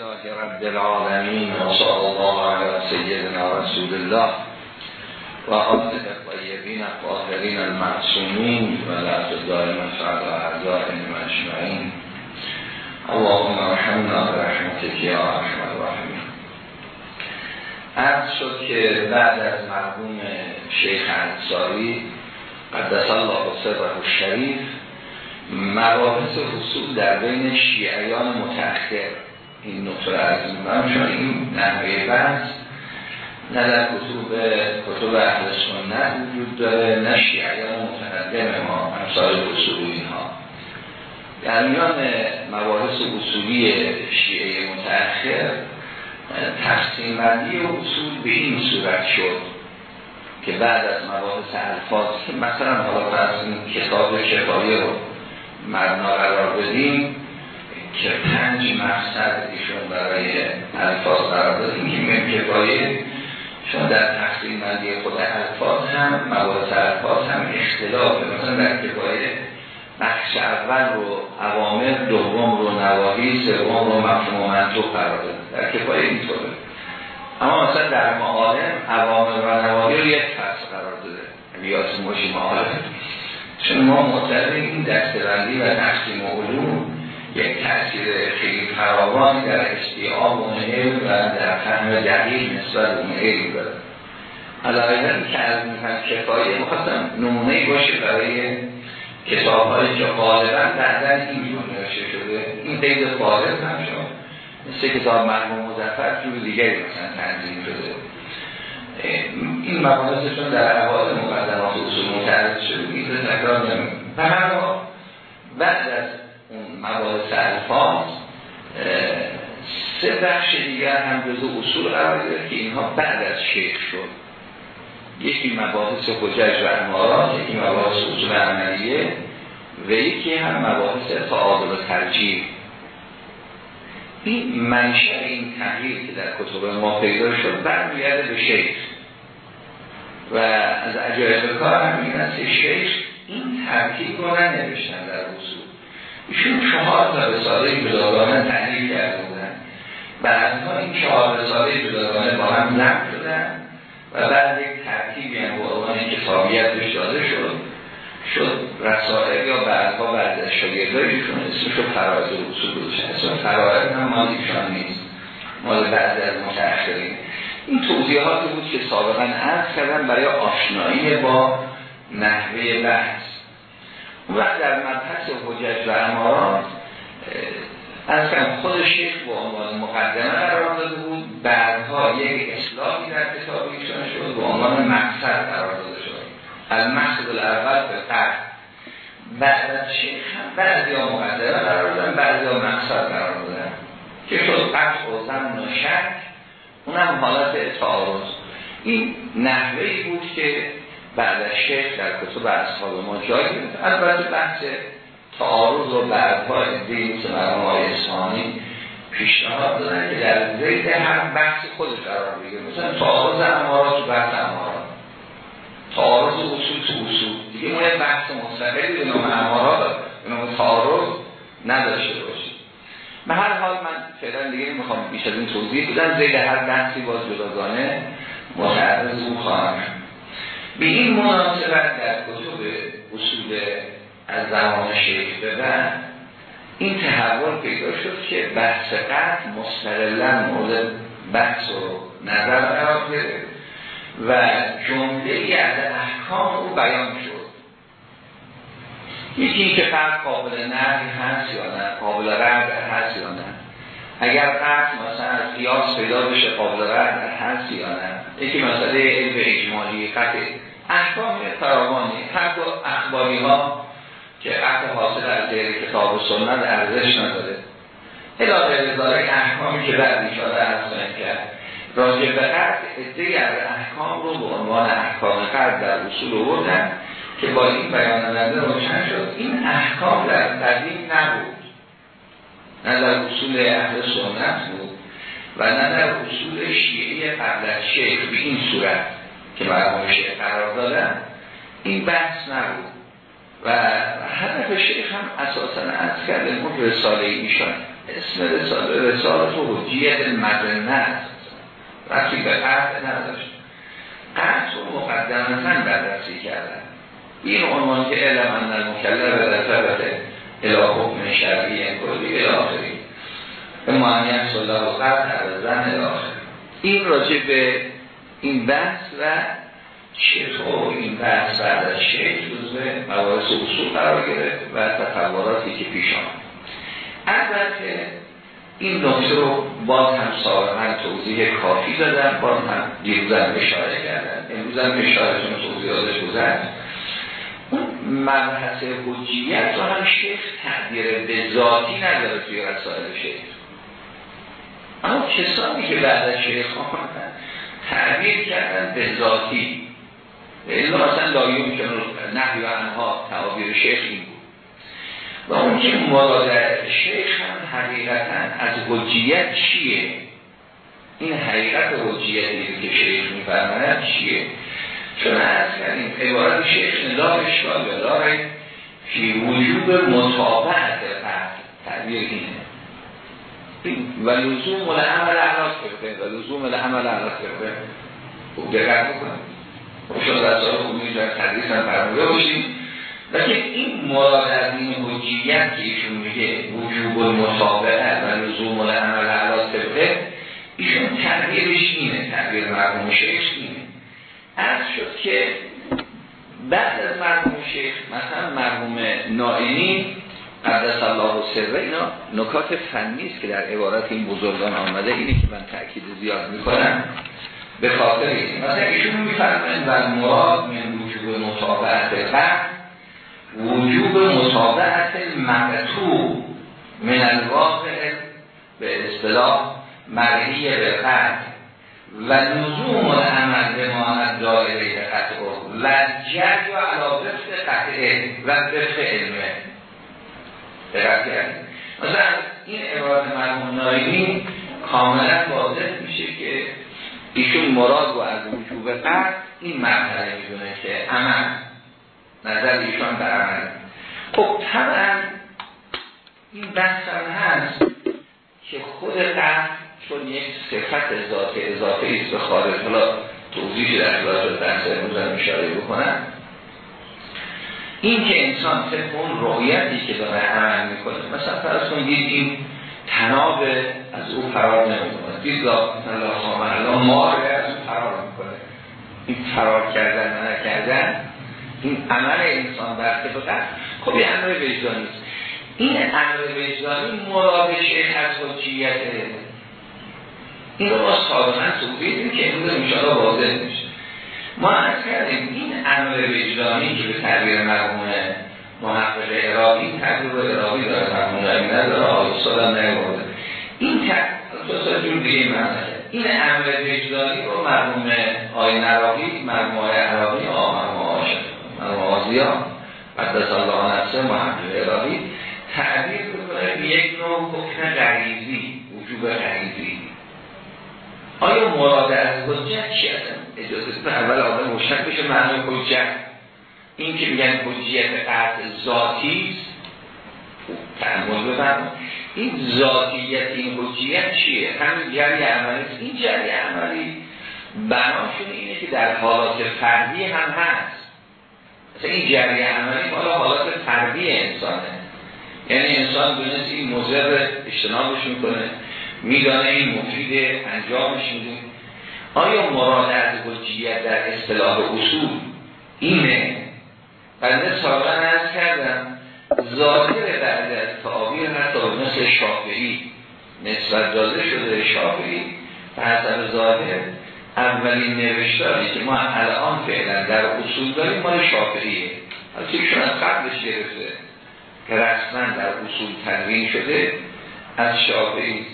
لله رب العالمین و صلی الله علی سیدنا رسول الله و آله الطیبین الطاهرین المعصومین و لعب دائم فرد و اجمعین. اللهم رحمنا برحمتك یا ارحم الراحمین. عرض شد که بعد از مرحوم شیخ انصاری قدس الله سره الشریف مباحث حصول در بین شیعیان متأخر این نقطه از من چون این نحوه بحث نه در کتب کتب اهل سنت وجود داره نه شیعیان متقدم ما امثال اصولی اینها. در میان مباحث اصولی شیعه متأخر تقسیم بندی اصول به این صورت شد که بعد از مباحث الفاظ مثلا حالا فرض این کتاب شفایی رو مبنا قرار بدیم که پنج مقصد ایشون برای الفاظ قرار دادیم که من کفایه چون در تقسیم بندی خود الفاظ هم مباحث الفاظ هم اختلاف. مثلا در کفایه بخش اول رو عوامل دوم رو نواهی سوم رو مفهوم منطوق قرار دادیم در کفایه اینطوره اما مثلا در معالم عوامل و نواهی رو یک فصل قرار داده. بیاس ماشی معالم. چون ما معتقد این دستبندی و تقسیم علوم یک تاثیر خیلی فراوانی در استیعاب اون علم و در فهم دقیق نسبت اون علم داره. علاوه که از میفهم کفایه مخواستم نمونه باشه برای کتاب های که غالبا بعدا اینجور نوشته شده. این قید فارغ هم شد. مثل کتاب مرموم مزفر جور دیگری مثلا تنظیم شده. این مباحثشون در احوال مقدمات اصول متعرض شده. این تکرار نمیم و بعد از مباحث الفاظ سه بخش دیگر هم جزو اصول قرار داره که اینها بعد از شیخ شد. یکی مباحث حجج و امارات یکی مباحث اصول عملیه و یکی هم مباحث تعادل و ترجیح. این منشه این که در کتب ما پیدا شد برمیگرده به شیخ. و از عجایب کار هم این است شیخ این ترکیب رو ننوشتن در اصول. ایشون چهار تا رساله جداگانه تحلیل کرده بودن. بعدها این چهار رساله جداگانه با هم ضبط شدن و بعد یک ترکیبی هم با عنوان کتابیت بهش داده شد شد رسائل یا بعدها بعد از شاگردایشون اسمش رو فرائض اصول گذاشتن اسم فرائض هم مال ایشان نیست. مال بعد از متأخرین. این توضیحاتی بود که سابقا عرض کردن برای آشنایی با نحوه بحث. و در مبحث حجج و امارات از خود شیخ با عنوان مقدمه قرار داده بود. بعدها یک اصلاحی در کتاب ایشان شد با عنوان مقصد قرار داده شد. المقصد الاول به قرد. بعد از شیخ هم بعضی ها مقدمه قرار دادن بعضی ها مقصد قرار دادن. که شد قطع و زمن و شک اونم حالت تعارض. این نحوهی بود که بعد از شیخ در کتب اصحاب ما جای گرفت. البته بحث تعارض و بعدها ادهی مثل های اسمانی پیشنهاد دادن که در زید هر بحث خودش قرار بگیره. مثلا تعارض امارات و بحث امارات. تعارض اصول تو اصول. دیگه ما یه بحث مستقلی به نام امارات به نام تعارض نداشته باشید به هر حال من فعلا دیگه می‌خوام بیش این توضیح بدم. زید هر بحثی باز جداگانه متعرض او خواهم به این مناسبت در کتب اصول از زمان شیخ به این تحول پیدا شد که بحث قطع مستقلا مورد بحث و نظر قرار و جمله از احکام او بیان شد. یکی این که قطع قابل نهی هست یا نه قابل رد هست یا نه. اگر قطع مثلا از قیاس پیدا بشه قابل رد هست یا نه یکی مسئله علم اجمالی قطع احکام فراوانی هر دو اخباری ها که قطع حاصل از غیر کتاب و سنت ارزش نداره. علاقه ذالک احکامی که بعد ایشاده ارز کرد. راجع به قطع از احکام رو به عنوان احکام قطع در اصول بردن که با این بیان نظر روشن شد این احکام در قدیم نبود. نه در اصول اهل سنت بود و نه در اصول شیعه قبل از شیخ به این صورت که مرموم شیخ قرار دادن. این بحث نبود. و هدف شیخ هم اساسا از کرده اون رساله ایشان. اسم رساله رساله تو حجیت مدنه رفتی به قرد نداشت. قرد رو مقدمتا بررسی کردن. این عنوان که علم اندر مکلر به الى حکم شرعی کلی الاخری به معنی صلاح و قرد زن الاخری این راجع به این بحث و چطور این بحث بعد از شیخ جزء مباحث اصول قرار گرفت و تطوراتی که پیش آمد. البته این نکته رو باز هم سابقا توضیح کافی دادن باز هم دیروزن اشاره کردن امروز هم اشارهشون توضیحاتش گذشت. مبحث حجیت رو هم شیخ تعبیر به ذاتی نداره توی رسائل شیخ. اما کسانی که بعد از شیخ آمدن تعبیر کردن به ذاتی. الا مثلا لایون که نحوی و انها تعابیر شیخ این بود. و اون که مراد شیخ هم حقیقتا از حجیت چیه؟ این حقیقت حجیتی که شیخ میفرماند چیه؟ چون از کردیم عبارت شیخ لا اشکال و داره فی وجوب مطابقت فرد تعبیر اینه. و لزوم العمل علاق کرده و لزوم العمل علاق کرده خوب دقت بکنم شما در سال خوبی در تدریس هم فرموده باشیم لیکن این مراد از این حجیت که ایشون میگه وجوب المطابقه و لزوم العمل علا طبقه ایشون تعبیرش اینه. تعبیر مرحوم شیخ از شد که بعد از مرحوم شیخ مثلا مرحوم نائینی قدس الله و سره اینا نکات فنی است که در عبارت این بزرگان آمده اینه که من تاکید زیاد می‌کنم. به خاطر این مثلا ایشون میفرمایند و مراد من وجوب مطابقت فرد وجوب مطابقت مقتوب من الواقع به اصطلاح مرحی به فرد و لزوم عمل به ماند دائره قطع و جد و علا قطعه و وفق علمه. دقت کردیم مثلا این عبارت مرمون نایمی کاملا واضح میشه که ایشون مراد و از وجوب قطع این مرحله می‌دونه که عمل نظر ایشان در عمل. خب طبعا این بحث هم هست که خود قطع چون یک صفت ذات اضافه است به خارج حالا توضیحی در خلاص بحث امروز هم اشاره بکنم. این که انسان طبق اون رؤیتی که داره عمل می‌کنه مثلا فرض کنید این تناب از او فرار نمی‌کنه. دید الله الله مار از او فرار می‌کنه. این فرار کردن نه کردن این عمل انسان در طبق خب این عمل وجدانی این عمل وجدانی مراد شیخ از حجیته این رو ما سابقا توضیح که امروز انشاءالله واضح میشه. ما از کردیم این عمل وجدانی که به تعبیر مرحوم محقق عراقی تعبیر عراقی داره مرحوم نمی نداره آقای سالم نگورده این تعبیر جور دیگه این عمل وجدانی رو مرحوم آی نراقی آی عراقی آمر معاشر مرحوم آزیا قدس الله نفسه محقق عراقی. تعبیر بکنه به یک نوع حکم غریزی وجوب غریزی. آیا مراد از حجت چی هستن؟ اجازه اول آدم مشتق بشه معنی حجت این که میگن حجیت قطع ذاتی است تحمل بفرم این ذاتیت این حجیت چیه؟ همین جری عملی این جری عملی بناشون اینه که در حالات فردی هم هست. مثلا این جری عملی حالا حالات فردی انسانه. یعنی انسان دونست این مضر اجتنابش می‌کنه میدانه این مفید انجامش میده آیا مراد از حجیت در اصطلاح اصول اینه؟ بنده سابقا ارز کردم ظاهر بعد از تعابیر حتی مثل شافعی نسبت داده شده شافعی. حسب ظاهر اولین نوشتاری که ما الان فعلا در اصول داریم مال شافعیه. از ایشون از قبلش گرفته. که رسما در اصول تنوین شده. از شافعی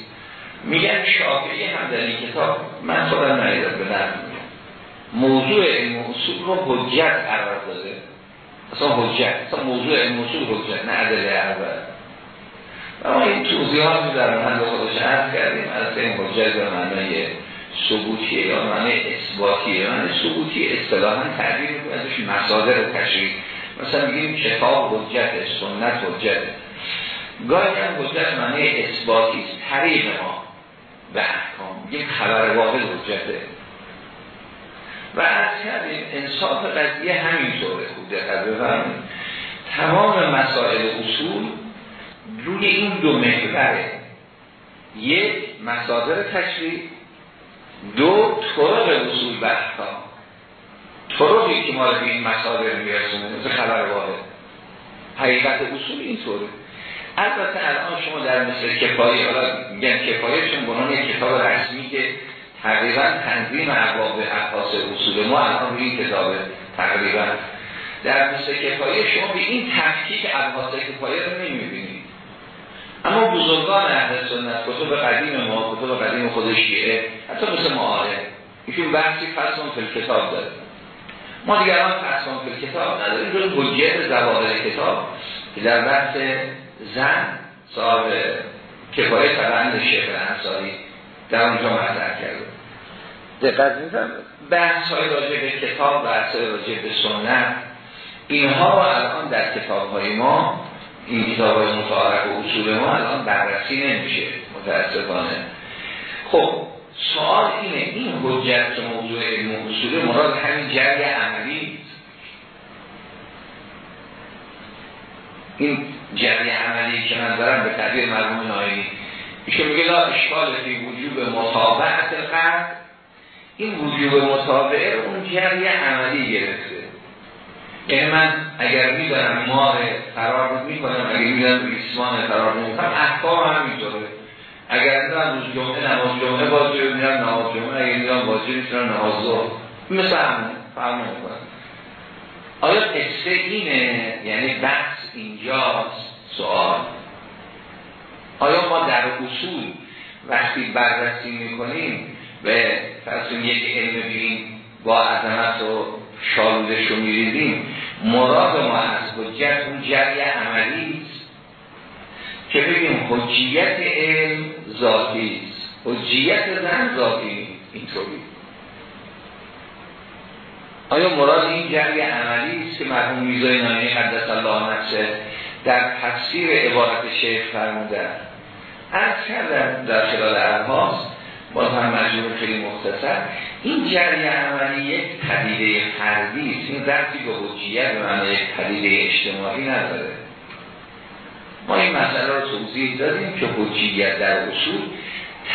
میگن شافعی هم در این کتاب. من خودم نایدم به موضوع این اصول رو حجت قرار داده. اصلا حجت اصلا موضوع این اصول حجت نه عدل اول اما این توضیحات در محل خودش عرض کردیم. از این حجت به معنی ثبوتیه یا معنی اثباتیه معنی ثبوتی اصطلاحا تعبیر می‌کنه ازش مصادر تشریح. مثلا میگیم کتاب حجت سنت حجت. گاهی هم حجت معنی اثباتی است. طریق ما. به احکام. یک خبر واحد حجته. و از کردیم انصاف قضیه همینطوره. خوب دقت بفرمایید. تمام مسائل اصول روی این دو محوره. یک مصادر تشریع دو طرق اصول احکام طرقی که ما رو به این مصادر میرسونه مثل خبر واحد. حقیقت اصول اینطوره. البته الان شما در مثل کفایه حالا میگن کفایه چون بنان کتاب رسمی که تقریبا تنظیم ابواب احاس اصول ما الان روی کتابه تقریبا. در مثل کفایه شما به این تفکیک ابحاث کفایه رو نمی‌بینید. اما بزرگان اهل سنت کتب قدیم ما کتب قدیم خود شیعه حتی مثل معاره ایشون بحثی فصل فل کتاب داره. ما دیگران فصل فل کتاب نداریم جز حجیت زواهر کتاب که در بحث زن صاحب کفایه فرند شیخ انصاری در اونجا مطرح کرده دقت می‌کنم؟ بحث های راجع به کتاب بحث های راجع به سنت اینها الان در کتاب های ما این کتاب های متعارف و اصول ما الان بررسی نمیشه متاسفانه. خب سوال اینه این حجت موضوع علم و اصول مراد همین جری عملی؟ این جری عملی که من دارم به تعبیر مرموم نایلی ایشون میگه لا اشکال فی وجوب مطابعت القرد این وجوب مطابعه اون جری عملی گرفته. یعنی من اگر میدارم ماه فرار می‌کنم اگر میدارم ریسمان فرار می‌کنم احکام هم می‌تونه اگر میدارم روز جمعه نماز جمعه بازی رو میدارم نماز جمعه اگر میدارم بازی می‌تونم نماز ظهر. مثل همون فرم نمی‌کنم آیا قصه اینه؟ یعنی بحث اینجاست سوال. آیا ما در اصول وقتی بررسی می‌کنیم به فرض یک علم بین با عظمت و شالودش رو میریزیم مراد ما از حجت اون جری عملی است که بگیم حجیت علم ذاتی است. حجیت زن ذاتی اینطوری. آیا مراد این جری عملی است که مرحوم میزای نامی قدس الله نفسه در تفسیر عبارت شیخ فرمودن از کردن در خلال الهاز باز هم مجموع خیلی مختصر این جری عملی یک پدیده فردی است این رفتی به حجیت به معنی یک پدیده اجتماعی نداره. ما این مسئله رو توضیح دادیم که حجیت در اصول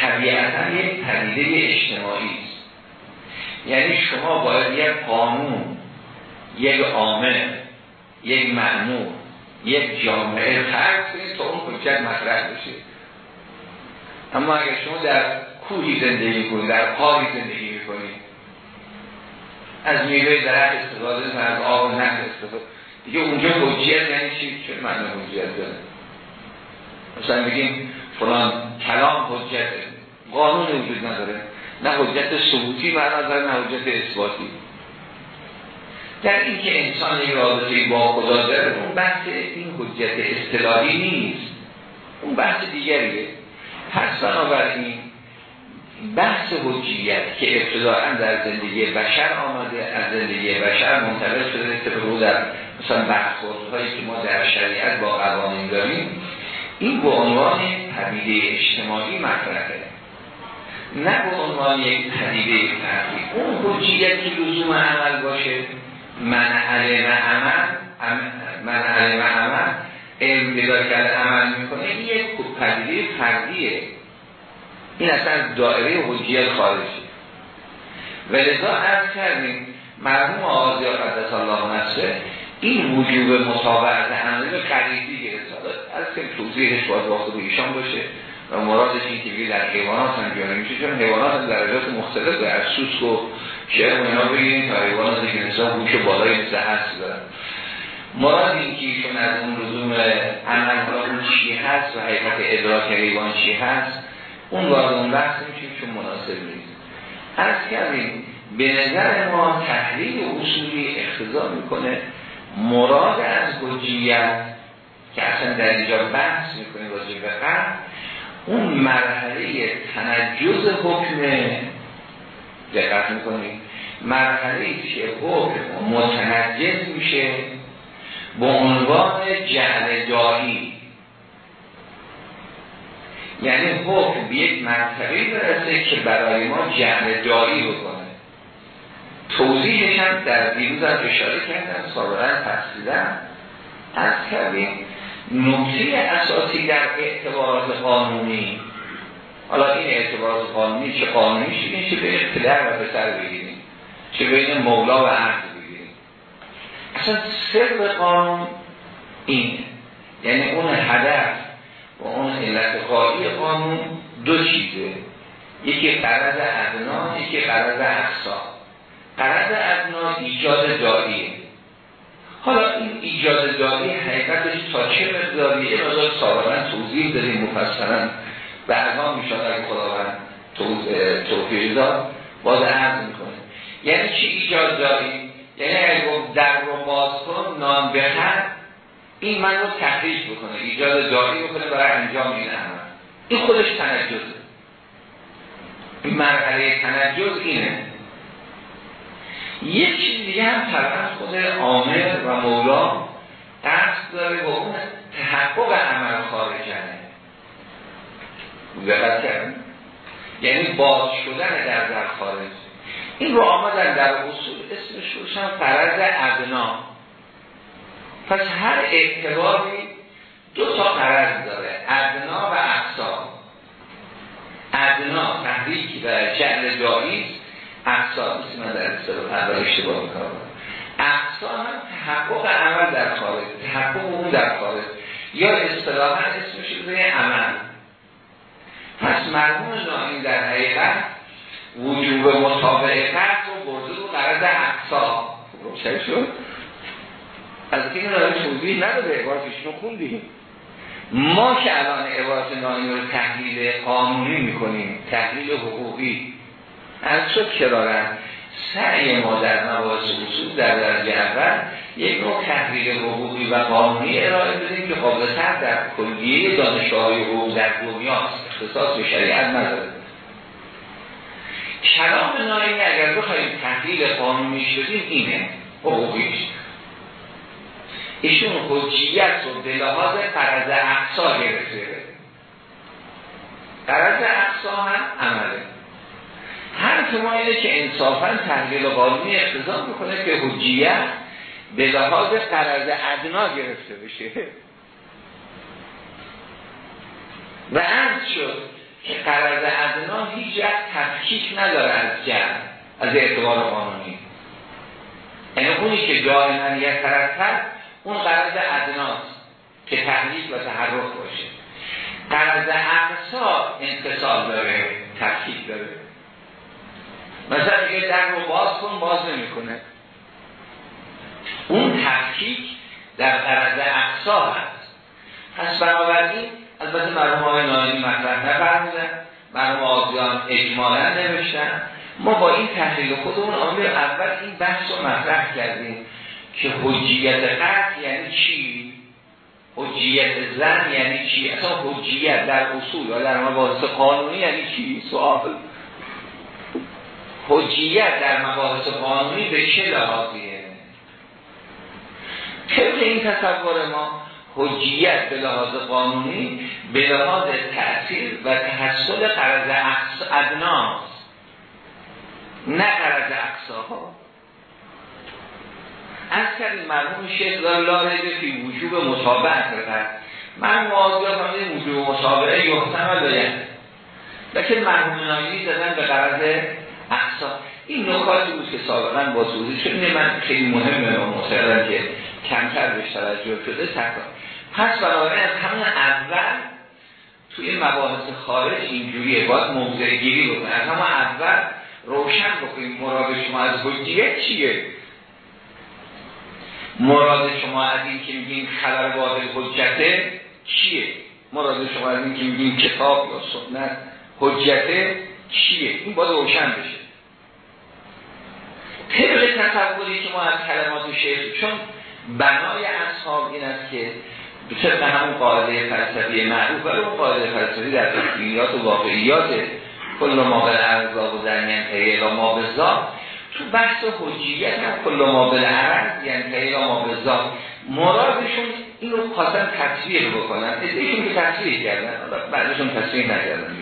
طبیعتا یک پدیده اجتماعی است. یعنی شما باید یک قانون یک عامل یک معنون یک جامعه فرق تا اون حجت مطرح بشه. اما اگر شما در کوهی زندگی کنید در قاری زندگی می‌کنید از میوه درخت استفاده کنید از آب نه استفاده. دیگه اونجا حجیت یعنی چی؟ چه معنی حجیت داره؟ مثلا بگیم فلان کلام حجت قانون وجود نداره. نه حجت ثبوتی معنا داره نه حجت اثباتی. در این که انسان یک رابطه با خدا داره اون بحث این حجت اصطلاحی نیست. اون بحث دیگریه. پس بنابراین بحث حجیت که ابتداعا در زندگی بشر آمده از زندگی بشر منتقل شده طبق در مثلا هایی که ما در شریعت با قوانین داریم این به عنوان پدیده اجتماعی مطرحه. نه به عنوان یک پدیده فردی اون حجیت که لزوم عمل باشه من علم عمل من علم عمل علم بیدار کرده عمل می‌کنه این یک پدیده فردیه این اصلا دائره حجیت خارجی و لذا عرض کردیم مرحوم آغازی قدس الله نفسه این وجوب مطابقت عملی قریبی گرفت. از که توضیحش باید با خود ایشان باشه. و مرادش این که در حیوانات هم بیاره. میشه چون حیوانات هم درجات مختلف از سوسک و شعر و اینا بگیریم تا حیوانات که نسان هوش بالای مثل هست دارن مراد این که ایشون از اون لزوم عمل چی هست و حقیقت ادراک حیوان چی هست اون وارد اون بحث میشه چون مناسب نیست. از کردیم به نظر ما تحلیل اصولی اختضا می‌کنه مراد از گجیت که اصلا در اینجا بحث می‌کنه راجع به اون مرحله تنجز حکم دقت می‌کنیم مرحله که حکم؟ متنجز میشه به عنوان جهل دایی یعنی حکم به یک مرتبه برسه که برای ما جمع دایی بکنه. توضیحش هم در دیروز هم اشاره کردن سابقا تفصیلن از کردیم نکته اساسی در اعتبارات قانونی حالا این اعتبارات قانونی چه قانونی شدیم چه بین پدر و پسر بگیریم چه بین مولا و عرض بگیریم. اصلا سر قانون این یعنی اون هدف و اون علت قایی قانون دو چیزه. یکی قرض ادنا یکی قرض اقصا. قرض ادنا ایجاد داییه حالا این ایجاد دایی حقیقتش تا چه مقداری؟ یه مقدار سابقا توضیح داریم مفصلا بعدها میشاد اگه خداوند توفیق داد. باز عرض می‌کنه. یعنی چی ایجاد داری؟ یعنی اگه در رو باز کن نان بخر این من رو تحریش بکنه ایجاد داری بکنه برای انجام این عمل. این خودش تنجزه. این مرحله تنجز اینه. یک چیز دیگه هم طبعا خود عامر و مولا قصد داره با اون تحقق عمل خارجنه دقت کردن یعنی باز شدن در در خارج. این رو آمدن در اصول اسمش روشن فرض ادنا. پس هر اعتباری دو تا قرض داره ادنا و اقصا. ادنا تحریک و جعل داری اقصا مثل من در اصطلاح اول اشتباه می‌کنم. اقصا هم تحقق عمل در خارج تحقق اون در خارج. یا اصطلاحا اسمش رو عمل. پس مرموم نامی در حقیقت وجوب مطابقه فرد رو برده رو قرض اقصا روشن شد. از این رو توضیح نداده عبارتشون خوندیم. ما که الان عبارت نامی رو تحلیل قانونی می‌کنیم تحلیل حقوقی از چه کرارن سعی ما در مباحث اصول در درجه اول یک نوع تحلیل حقوقی و قانونی ارائه بدیم که قابل تر در کلیه دانشگاه حقوق در دنیاست اختصاص به شریعت نداره. کلام ناینی اگر بخوایم تحلیل قانونی شدیم اینه حقوقیش ایشون حجیت به لحاظ قرض اقصا گرفته. قرض اقصا هم عمله. هر ما اینه که انصافا تحلیل قانونی اقتضا می‌کنه که حجیت به لحاظ قرض ادنا گرفته بشه. و عرض شد که قرض ادنا هیچ تفکیک نداره از جمع از اعتبار قانونی. یعنی اونی که دائما یک طرف اون قرض ادناست که تحلیل و تحرک باشه. قرض اقصا انتصال داره تفکیک داره. مثلا اگه در رو باز کن باز نمی‌کنه اون تفکیک در قرض اقصا هست پس بنابراین البته مرحوم های نایمی مطرح نفرمودن مرحوم آزیان اجمالا نوشتن ما با این تحلیل خودمون آمده اول این بحث رو مطرح کردیم که حجیت قرد یعنی چی؟ حجیت زن یعنی چی؟ اصلا حجیت در اصول یا در مباحث قانونی یعنی چی؟ سوال حجیت در مباحث قانونی به چه لحاظیه؟ طبق این تصور ما حجیت به لحاظ قانونی به لحاظ تأثیر و تحصل قرض ادناست نه قرض اقصاها. از کردیم مرموم شیخ دار لاره فی وجوب مطابعت کرد من موازی هم وجوب مطابعه یحتمل باید. لیکن مرموم نایلی زدن به قرض اقصا این نکاتی بود که سابقا با توضیح شد. من خیلی مهمه و مصرم که کمتر بهش توجه شده تکا پس بنابراین از همون اول توی مباحث خارج اینجوریه. باید موضع گیری بکنه از همون اول روشن بکنیم مراد شما از حجیت چیه. مراد شما از این که میگیم خبر واضح حجته چیه؟ مراد شما از این که میگیم کتاب یا سنت حجته چیه؟ این باید روشن بشه. طبق تصوری که ما از کلمات شیخ چون بنای اصحاب این است که طبق همون قاعده فلسفی معروف ولی اون قاعده فلسفی در تکلیات و واقعیات کل ما به ارزا و در ینتهی ما به تو بحث حجیت هم کل ما به عرض یعنی ما به مرادشون این رو خواستن تصویر بکنن. ایشون که تصویر کردن بعدشون تصویر نکردن.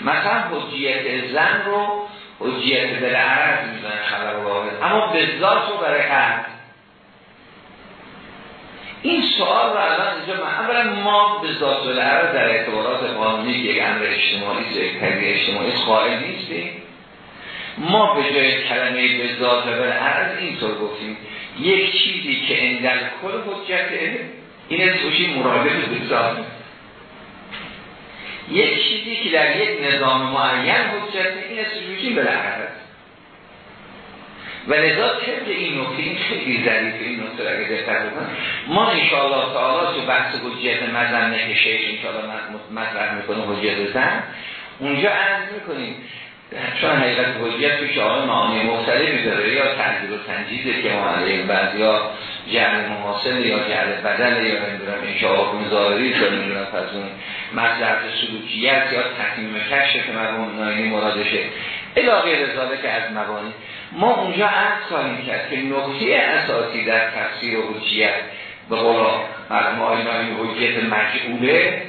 مثلا حجیت زن رو حجیت دل عرض می‌زنن خبر واحد اما به ذات رو برای عرض این سوال رو الان اینجا من اولا ما به ذات دل عرض در اعتبارات قانونی یک امر اجتماعی یک اجتماعی قائل نیستیم. ما به جای کلمه به ذات دل عرض اینطور گفتیم. یک چیزی که اندل کل حجته این اسمشی مرادف ذات یک چیزی که در یک نظام معین حجت این اسمشون بالاخره و لذا طبق این نکته این خیلی ظریف این نکته اگه دقت ما انشاءالله تعالی تو بحث حجت مزنه که شیخ انشاءالله مطرح می‌کنه حجت زن. اونجا عرض می‌کنیم چون حقیقت حجت توش آقای معانی مختلفی داره یا تنجیل و تنجیزه که ما علیه بعضی یا جعل محاصل یا جعل بدل یا نمی‌دونم انشاء حکم ظاهری یا نمی‌دونم پس مصلحت سلوکیت یا تکمیم کشف که مرمون نایینی مرادشه الاغی رزاله که از مبانی. ما اونجا عرض خواهیم کرد که نقطه اساسی در تفسیر حجیت به قولا مرمون آینانی حجیت مجعوله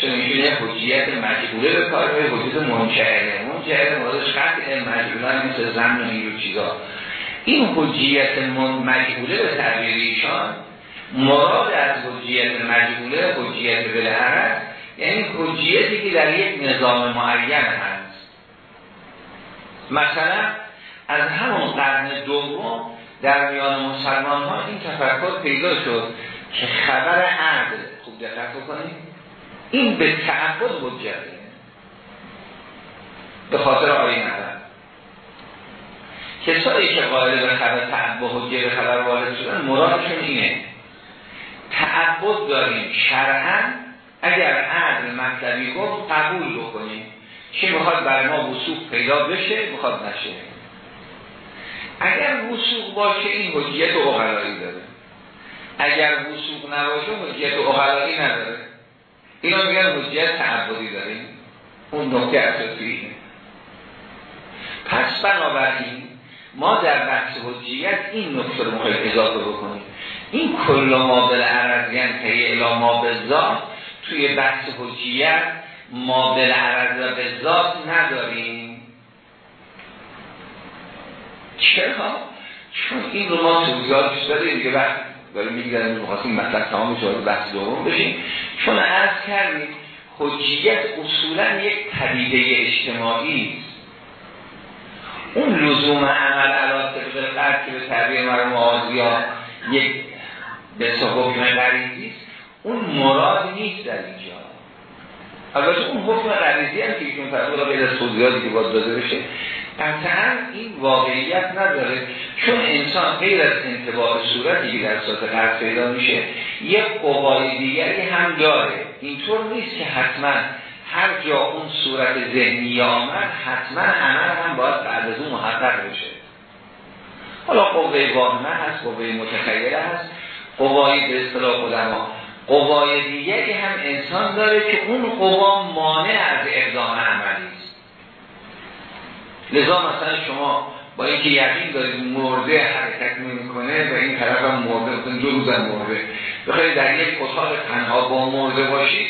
چون میشه حجیت مجبوره به کار به حجیت منشعره منشعره موردش قطع مجبوره مثل زن و نیرو چیزا. این حجیت مجبوره به تعبیر ایشان مراد از حجیت مجبوره حجیت بلهرد یعنی حجیتی که در یک نظام معین هست. مثلا از همون قرن دوم در میان مسلمان ها این تفکر پیدا شد که خبر عدل خوب دقت بکنید این به تعبد حجته به خاطر آیه نظر کسایی که قائل به خبر تعبد حجه به خبر وارد شدن مرادشون اینه. تعبد داریم شرعا اگر عدل مطلبی گفت قبول بکنیم. چه می‌خواد برای ما وصوف پیدا بشه می‌خواد نشه. اگر وصوف باشه این حجیت اغلایی داره. اگر وصوف نباشه حجیت اغلایی نداره. اینا میگن حجیت تعبدی داریم اون نکته اساسی پس بنابراین ما در بحث حجیت این نکته رو می‌خوایم اضافه بکنیم. کل ما بالعرضیان که الا ما ذات توی بحث حجیت ما بالعرض و به ذات نداریم. چرا؟ چون این رو ما توضیحات بیشتر دیگه وقت داریم می‌گذاریم می‌خواستیم مثلا تمام جواب بحث دوم بشیم. چون عرض کردیم حجیت اصولا یک پدیده اجتماعی است. اون لزوم عمل علا طبق قرد که به تعبیر مرموم آزیا یک به حکم غریزی اون مراد نیست در اینجا. البته اون حکم غریزی هم که ایشون فرمود غیر از توضیحاتی که باید داده بشه قطعا این واقعیت نداره چون انسان غیر از انتباه صورتی که در صورت قرد پیدا میشه یک قوای دیگری هم داره. اینطور نیست که حتما هر جا اون صورت ذهنی آمد حتما عمل هم باید بعد از اون محقق بشه. حالا قوه واهمه هست قوه متخیله هست. قوای به اصطلاح قدما قوای دیگری هم انسان داره که اون قوا مانع از اقدام عملی است. لذا مثلا شما با اینکه یقین دارید مرده حرکت نمی‌کنه و این طرف هم مرده مثلا دو روزم مرده. بخواید در یک اتاق تنها با مرده باشید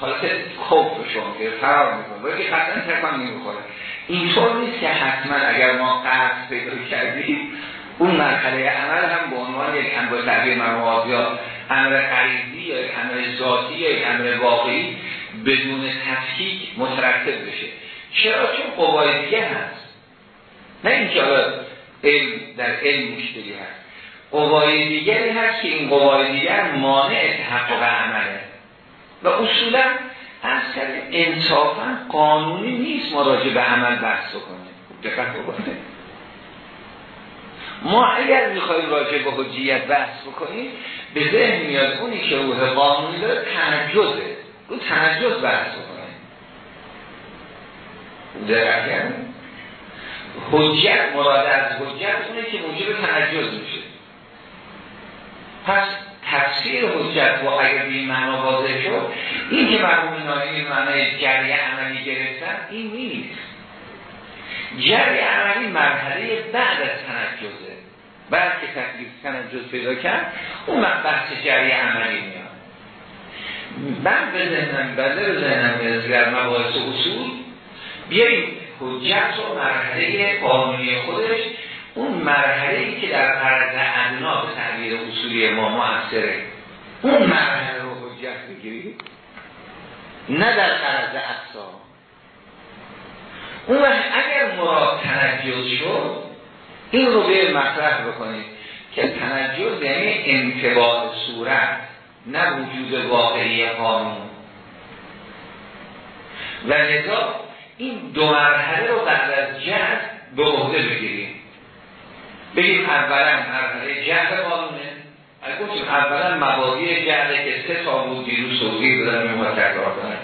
حالت خوف شما که فرار می‌کنه. که قطعا تکان نمی‌خوره. اینطور نیست که حتما اگر ما قرض پیدا کردیم اون مرحله عمل هم به عنوان یک با تعبیر مرموات یا امر قریبی یا یک امر ذاتی یا یک امر واقعی بدون تفکیک مترتب بشه. چرا؟ چون قوای دیگه هست. نه اینکه علم در علم مشکلی هست. قوای دیگری هست که این قوای دیگر مانع تحقق عمله. و اصولا از انصافا قانونی نیست ما راجع به عمل بحث بکنیم. دقت بکنیم. ما اگر می‌خوایم راجع به حجیت بحث بکنیم به ذهن میاد اونی که روح قانونی داره تنجزه. رو تنجز بحث بکنیم دقت حجت مراد از حجت اونه که موجب تنجز میشه. پس تفسیر حجت و اگر به این معنا واضح شد این که مرحوم نایی معنای جری عملی گرفتن این نیست. جری عملی مرحله بعد از تنجزه. بعد که تکلیف تنجز پیدا کرد اون بحث جری عملی میاد. من به ذهنم بده به ذهنم می‌رسه در مباحث اصول بیاییم حجت و مرحله قانونی خودش اون مرحله ای که در قرض ادنا به تعبیر اصولی ما مؤثره. اون مرحله رو حجت بگیرید نه در قرض اقصا اون اگر مراد تنجز شد این رو به مطرح بکنید که تنجز یعنی انتباع صورت نه وجود واقعی قانون. و لذا این دو مرحله رو بعد از جهد به عهده بگیریم. بگیم اولا مرحله جهد قانونه. گفتیم اولا مبادی جهده که سه تا بود دیروز توضیح بدن میمون تکرار کنن.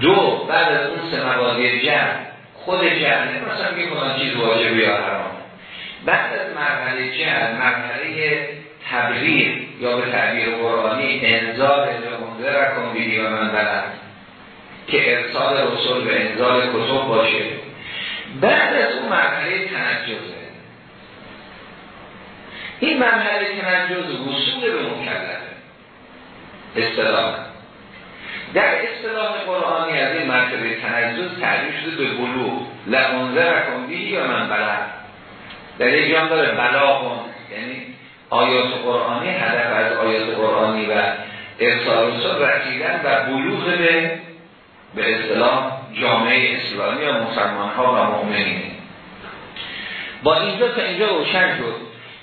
دو بعد از اون سه مبادی جهد خود جهده مثلا میگه کنان چیز واجب یا حرام. بعد از مرحله جهد مرحله تبریر یا به تعبیر قرآنی انزال لمنذر رکن بیدی و من بلد که ارسال رسول به انزال کتب باشه. بعد از اون مرحله تنجزه این مرحله تنجز وصول به مکلفه اصطلاح. در اصطلاح قرآنی از این مرتبه تنجز تعریف شده به بلوغ. لعنزه رکن بیدی من بلد در یک جان داره بلاغون یعنی آیات قرآنی هدف از آیات قرآنی و ارسال رسول رسیدن و بلوغ به به اصطلاح جامعه اسلامی و مسلمان ها و مؤمنین. با اینجا تا اینجا روشن شد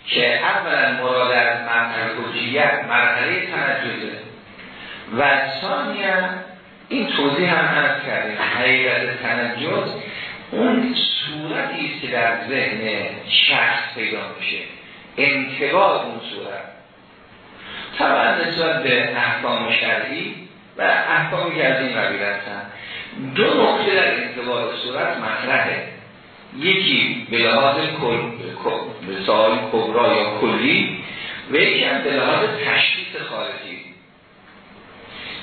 که اولا مراد از مرحله حجیت مرحله تنجزه و ثانیا این توضیح هم هست کردیم حقیقت تنجز اون صورتی است که در ذهن شخص پیدا میشه. انتباه اون صورت. طبعا نسبت به احکام شرعی و احکامی که از این قبیل هستن دو نقطه در انتباه صورت مطرحه. یکی به لحاظ به سوال کبرا یا کلی و یکی هم به لحاظ تشخیص خارجی.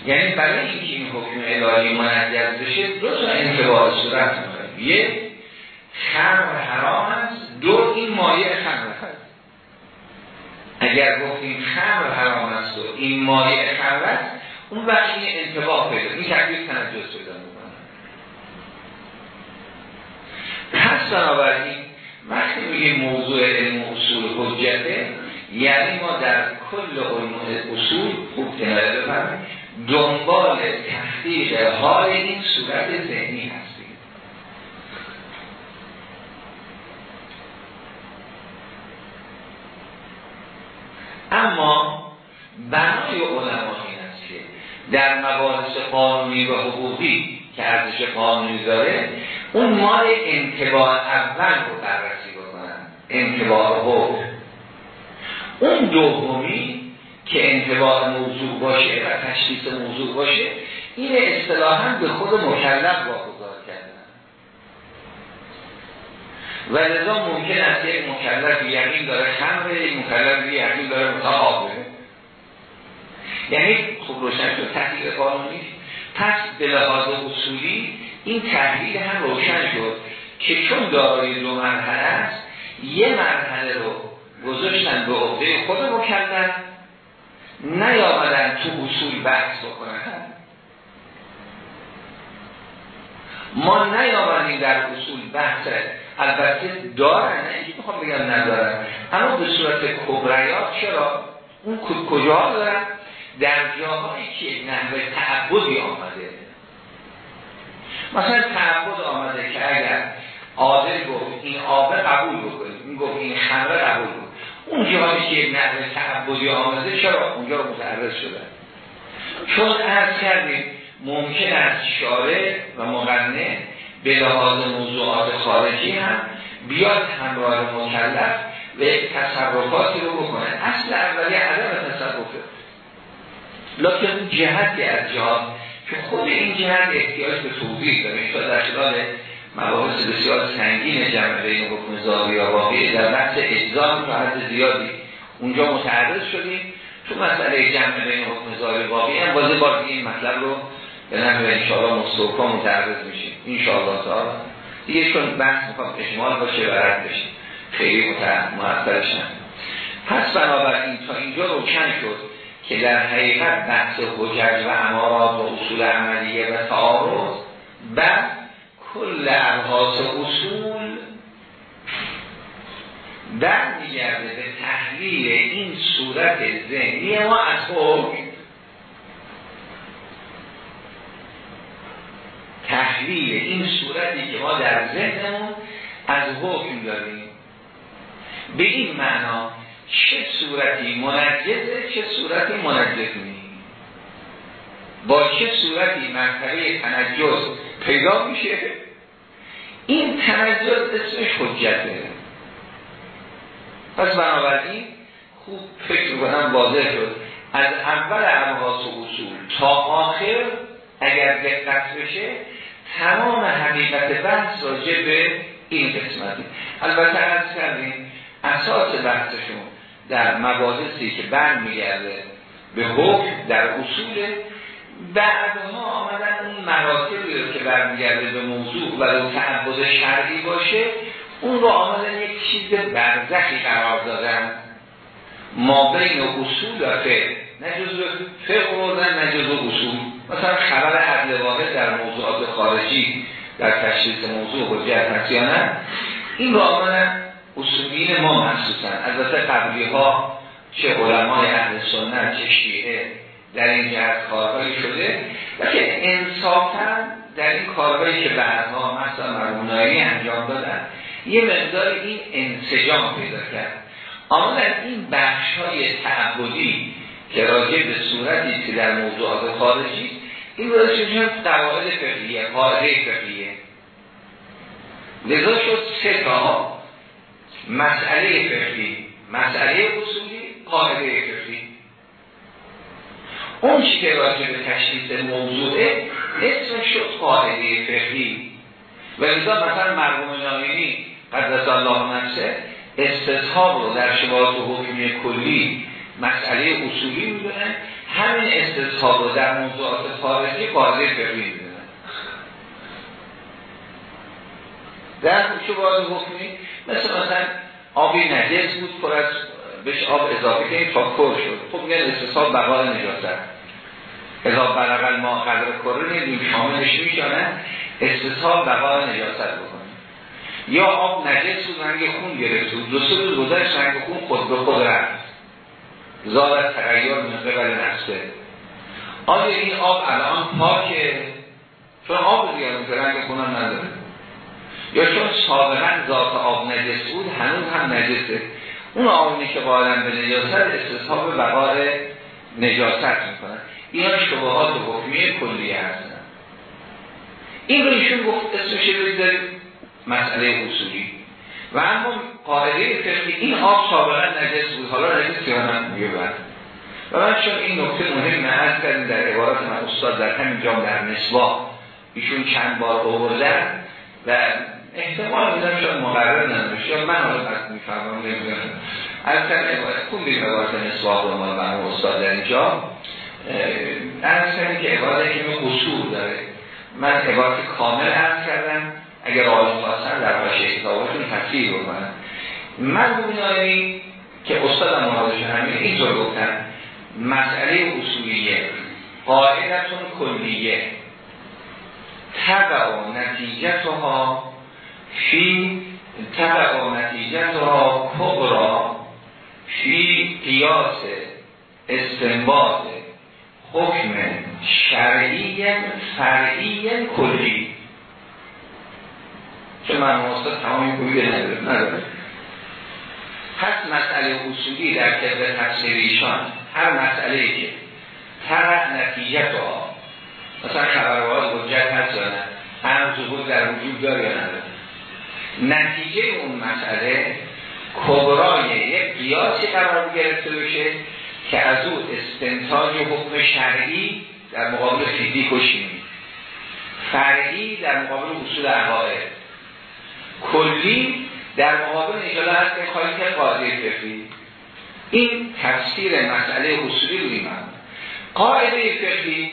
یعنی برای اینکه این حکم الهی منجز بشه دو تا انتباه صورت می‌خواد یک خمر حرام است. دو این مایه خمر هست اگر گفتیم خمر حرام است و این مایه خمر است اون وقت این انتباه پیدا این تکلیف تنجز پیدا می‌کنه. پس بنابراین وقتی میگه موضوع علم اصول حجته یعنی ما در کل علم اصول خوب بفرمایید دنبال تحقیق حال این صورت ذهنی هستیم اما بنای علما این است که در مباحث قانونی و حقوقی که ارزش قانونی داره اون مال انتباه اول رو بررسی بکنن. انتباه حقوق اون دومی که انتباه موضوع باشه و تشخیص موضوع باشه این اصطلاحا به خود مکلف واگذار کردن. و لذا ممکن است یک مکلف یقین داره خمره یک مکلف یقین داره متعابه یعنی خوب روشن شد تحلیل قانونی پس به لحاظ اصولی این تحلیل هم روشن شد که چون دارای دو مرحله است یه مرحله رو گذاشتن به عهده خود مکلف نیامدن تو اصول بحث بکنن. ما نیامدیم در اصول بحث البته دارن نه اینکه می‌خوام بگم ندارن اما به صورت کبریات چرا؟ اون کجا دارن؟ در جاهایی که نحوه تعبدی آمده. مثلا تعبد آمده که اگر عادل گفت این آبه قبول بکنید این گفت این خمره قبول بود اون جایی که یک نحوه تعبدی آمده چرا اونجا متعرض شده؟ چون عرض کردیم ممکن است شارع و مغنه به لحاظ موضوعات خارجی هم بیاد همراه مکلف و یک تصرفاتی رو بکنه. اصل اولی عدم لکن اون جهتی از جهات که خود این جهت احتیاج به توضیح داره. این در خلال مباحث بسیار سنگین جمع بین حکم ظاهری و واقعی در بحث اجزام تا حد زیادی اونجا متعرض شدیم. تو مسئله جمع بین حکم ظاهری واقعی هم بازه بار این مطلب رو به نحوه انشاءالله مستوفا متعرض میشیم. انشاءالله تعالی. دیگه چون بحث می‌خوام اجمال باشه و رد بشه. خیلی مؤثرشن پس بنابراین تا اینجا روشن شد. که در حقیقت بحث حجج و امارات و اصول عملیه و تعارض و کل ابحاث اصول در میگرده به تحلیل این صورت ذهنی ما از حکم تحلیل این صورتی که ما در ذهنمون از حکم داریم. به این معنا چه صورتی منجزه چه صورتی منجز نیم با چه صورتی مرتبه تنجز پیدا میشه؟ این تنجز اسمش حجته. پس بنابراین خوب فکر کنم واضح شد. از اول ابحاث و اصول تا آخر اگر دقت بشه تمام حقیقت بحث راجع به این قسمتی. البته از کردیم اساس بحثشون در مباحثی که برمیگرده به حکم در اصول بعدها آمدن اون مراتبی رو که برمیگرده به موضوع و رو تعبد شرعی باشه اون رو آمدن یک چیز برزخی قرار دادن. ما بین اصول و فقه نه جزو فقه نه جزو اصول. مثلا خبر عدل واقع در موضوعات خارجی در تشریف موضوع حجت هست این رو آمدن اصولین ما مخصوصا البته قبلی ها چه علمای اهل سنت چه شیعه در این جهت کارهایی شده. و که انصافا در این کارهایی که بعدها مثلا مرمونایی انجام دادن یه مقدار این انسجام پیدا کرد. آمدن این بخش های تعبدی که راجع به صورتی که در موضوعات خارجی این رو چون قواعد فقهیه قاعده فقهیه. لذا شد سه تا مسئله فقهی مسئله اصولی قاعده فقهی. اون چی که راجع به تشخیص موضوعه اسم شد قاعده فقهی. و لذا مثلا مرحوم نامینی قدس الله نفسه استصحاب رو در شباهات حکمی کلی مسئله اصولی می‌دونن همین استصحاب رو در موضوعات خارجی قاعده فقهی در شباهات حکمی مثل مثلا آبی نجس بود پر از بهش آب اضافه کنید تا کر شد. خب میگن استصحاب بقای نجاست. اضافه برقل ما قدر کره نیم شاملش میشانه استصحاب بقای نجاست بکنه یا آب نجس بود رنگ خون گرفت بود. دو سه روز گذشت رنگ خون خود به خود رفت. زادت تغییر من قبل نفسه. آیا این آب الان پاکه؟ چون آب دیگر که رنگ خونم نداره. یا چون سابقا ذات آب نجس بود هنوز هم نجسه. اون آبی که قائلن به نجاست استصحاب بقار نجاست می‌کنن اینا شبهات حکمی کلیه هستن. این رو ایشون گفت اسمش رو مسئله اصولی. و اما قاعده فقهی این آب سابقا نجس بود. حالا نجس یا نه میگه و من چون این نکته مهم عرض کردیم در عبارت من استاد در همین جام در نسوا ایشون چند بار آوردن. و احتمال میدم شاید مقرر نمیشه یا من حالا پس می‌فهمم نمی‌دونم. از کن عبارت خوندیم عبارت نسوا رو ما من استاد در اینجا عرض کردیم که عبارت که اصول داره. من عبارت کامل عرض کردم. اگر آقایون خواستن در باشه کتاباشون تفسیر بکنن من بودایی که استادم مرادش همین اینطور گفتن مسئله اصولیه. قاعدتون کلیه. تبع و نتیجتها فی تبع و نتیجتها کبرا فی قیاس استنباط حکم شرعی فرعی کلی. چون من استاد تمامی کویده نداره پس مسئله اصولی در طبق تفسیر ایشان هر مسئله که نتیجه ها مثلا خبرواز حجت هست یا نه؟ هم ظهور در وجود داره نداره؟ نتیجه اون مسئله کبرای یک قیاسی قرار گرفته بشه که از او استنتاج حکم شرعی در مقابل فیزیک و شیمی فرعی در مقابل اصول عقاید. کلی در مقابل انشاءالله هست که خواهی که قاعده فقهی. این تفسیر مسئله اصولی روی من قاعده فقهی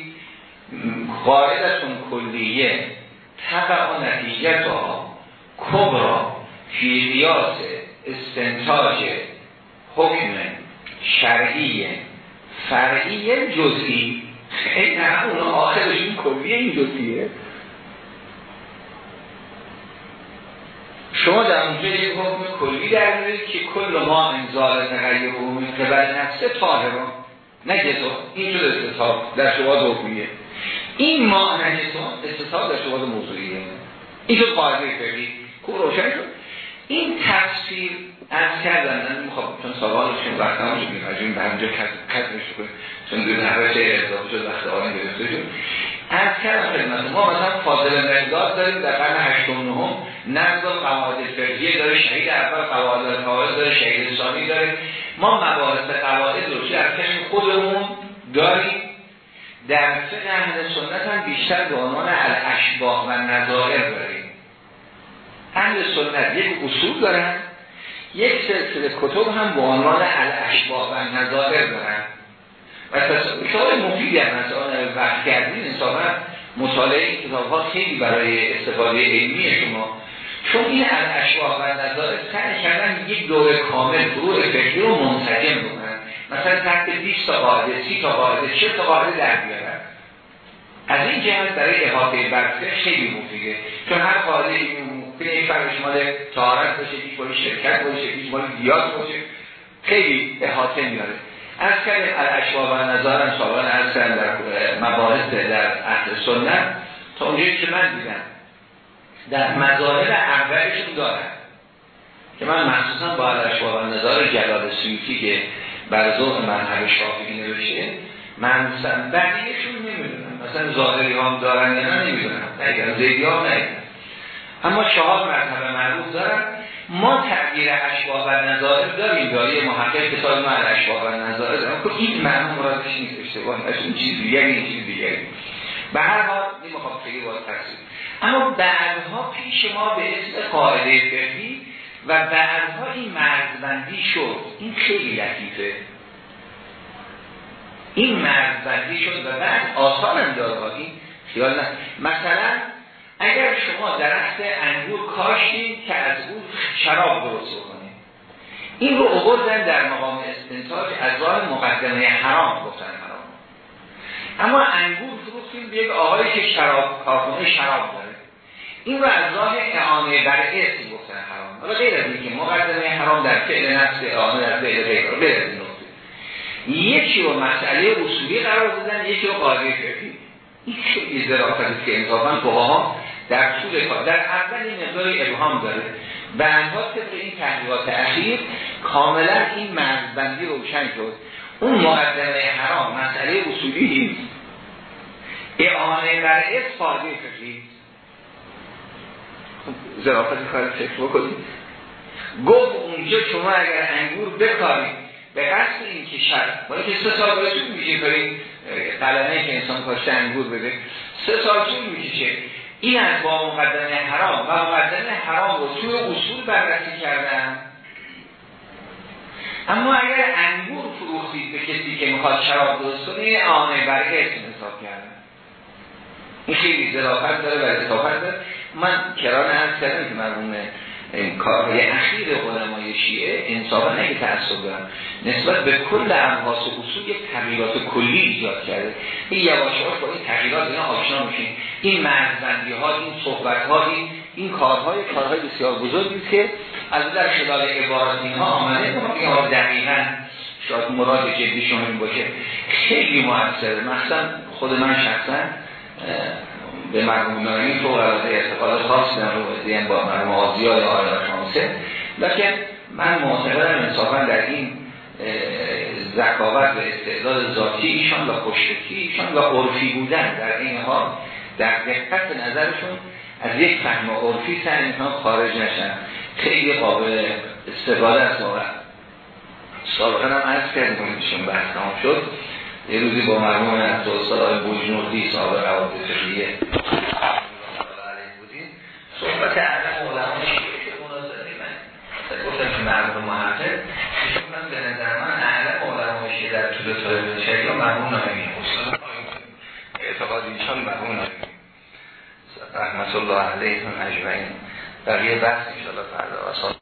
قاعدتون کلیه طبع و نتیجه تا کبرا فی قیاس استنتاج حکم شرعی فرعی جزئی. خیلی نه اون آخرش این کلیه این جزئیه. شما در اونجا یک حکم کلی در که کل ما انزال تغییر عمومی قبل نفسه طاهران. نه جزا این جز در شواز حکمیه. این ما نجسون استصحاب در شواز موضوعیه. این شد قاعده فقهی خوب روشن شد. این تفسیر از کردن من می‌خوام چون سوالشون وقت هم شدیم از این به همجا کتمش کنیم. چون دو چه اضافه شد وقت آن گرفته شد. از کردم خدمت ما مثلا فاضل مقدار داریم در قرن هشتم نهم. نقض قواعد فقهیه داره شهید اول قواعد قواعد داره شهید ثانی داره. ما مباحث قواعد رو در کشم خودمون داریم. در فقه اهل سنت هم بیشتر به عنوان الاشباه و نظائر داریم. اهل سنت یک اصول دارن یک سلسله کتب هم به عنوان الاشباه و نظائر دارن. و شما مفیدی هم مثلا وقت کردین انصافا مطالعه این کتاب ها خیلی برای استفاده علمی شما. چون این الاشباه و نظائر سعی کردن یک دور کامل فروع فکری رو منسجم بکنن. مثلا تحت 20 تا قاعده 30 تا قاعده 40 تا قاعده در بیارن. از این جهت برای احاطه برفه خیلی مفیده. چون هر قاعده ممکنه یک فرقش مال تهارت باشه یک مال شرکت باشه یک مال دیاد باشه. خیلی احاطه میاره. از کردیم الاشباه و نظارن سابقا از در مباحث در اهل سنت. تا اونجایی که من دیدم در مظاهر اولشون دارن. که من مخصوصا با الاشباه و نظار جلال سیوتی که بر ذوق منحب شافعی نوشته من بقیهشون نمی‌دونم مثلا ظاهری هم دارن یا نه نمی‌دونم نگرم زیدی هم نگرم اما چهار مرتبه معروف دارن. ما تغییر اشباه و نظائر داریم داری محقق کتاب ما اشباه و نظائر داریم که این معنی مرادش نیست اشتباه این چیز دیگری این چیز دیگری. به هر حال نمی‌خوام خیلی باید تفسیر اما بعدها پیش ما به اسم قاعده فقهی و بعدها این مرزبندی شد. این خیلی لطیفه. این مرزبندی شد و بعد آسان داره این خیال نه مثلا اگر شما درخت انگور کاشتید که از اون شراب درست کنید این رو عبردن در مقام استنتاج از راه مقدمه حرام گفتن حرام. اما انگور فروختیم به یک آقایی که شراب کارخونه شراب داره. این رو از راه اعانه بر گفتن حرام. حالا غیر از اینکه مقدمه حرام در فعل نفس اعانه در فعل غیر رو غیر این یکی رو مسئله اصولی قرار دادن یکی رو قاعده فقهی. این خیلی ظرافتی که انصافا ها در طول کار در اول این مقدار ابهام داره. بعدها طبق این تحقیقات اخیر کاملا این مرزبندی روشن شد. اون مقدمه حرام مسئله اصولی اعانه بر اس فاده فقهی ظرافت کار فکر بکنید. گفت اونجا شما اگر انگور بکارید به قصد این که شرط باید که سه سال باید طول میشه کاری قلمه که انسان کاشته انگور بده سه سال طول میشه این از با مقدمه حرام و مقدمه حرام رو توی اصول بررسی کردن. اما اگر انگور فروختید به کسی که می‌خواد شراب درست کنه آنه برای اسم حساب کردن. این خیلی ظرافت داره و اضافت داره. من کران هست کردم که مرموم کارهای اخیر علمای شیعه انصافا نه که تعصب دارن نسبت به کل انواس و اصول یک تغییرات کلی ایجاد کرده. این یواش با این تغییرات اینا آشنا میشین این مرزبندی ها این صحبت ها این این کارهای کارهای بسیار بزرگی که از در خلال عبارت اینها آمده. ما دقیقا شاید مراد جدی شما این باشه. خیلی موثره. مثلا خود من شخصا به مرحوم نایی فوق العاده اعتقاد خاص در رو با مرحوم آزیا یا آیات شامسه لیکن من معتقدم انصافا در این ذکاوت و استعداد ذاتی ایشان و خوشفکری ایشان و عرفی بودن در این حال در دقت نظرشون از یک فهم عرفی سر اینها خارج نشن. خیلی قابل استفاده است. واقعا سابقا هم عرض کردیم ایشون بحث شد. یه روزی با مرموم از آقای بوجنوردی صاحب روابط بودیم. صحبت علم علمان شیعه که مناظره من گفتم که مرموم محقق من به نظر من علم علمان شیعه در طول تاریخ شریعه مرموم نایمی اعتقاد ایشان مرموم نایمی رحمت الله علیه اجمعین. بقیه بحث انشاءالله فردا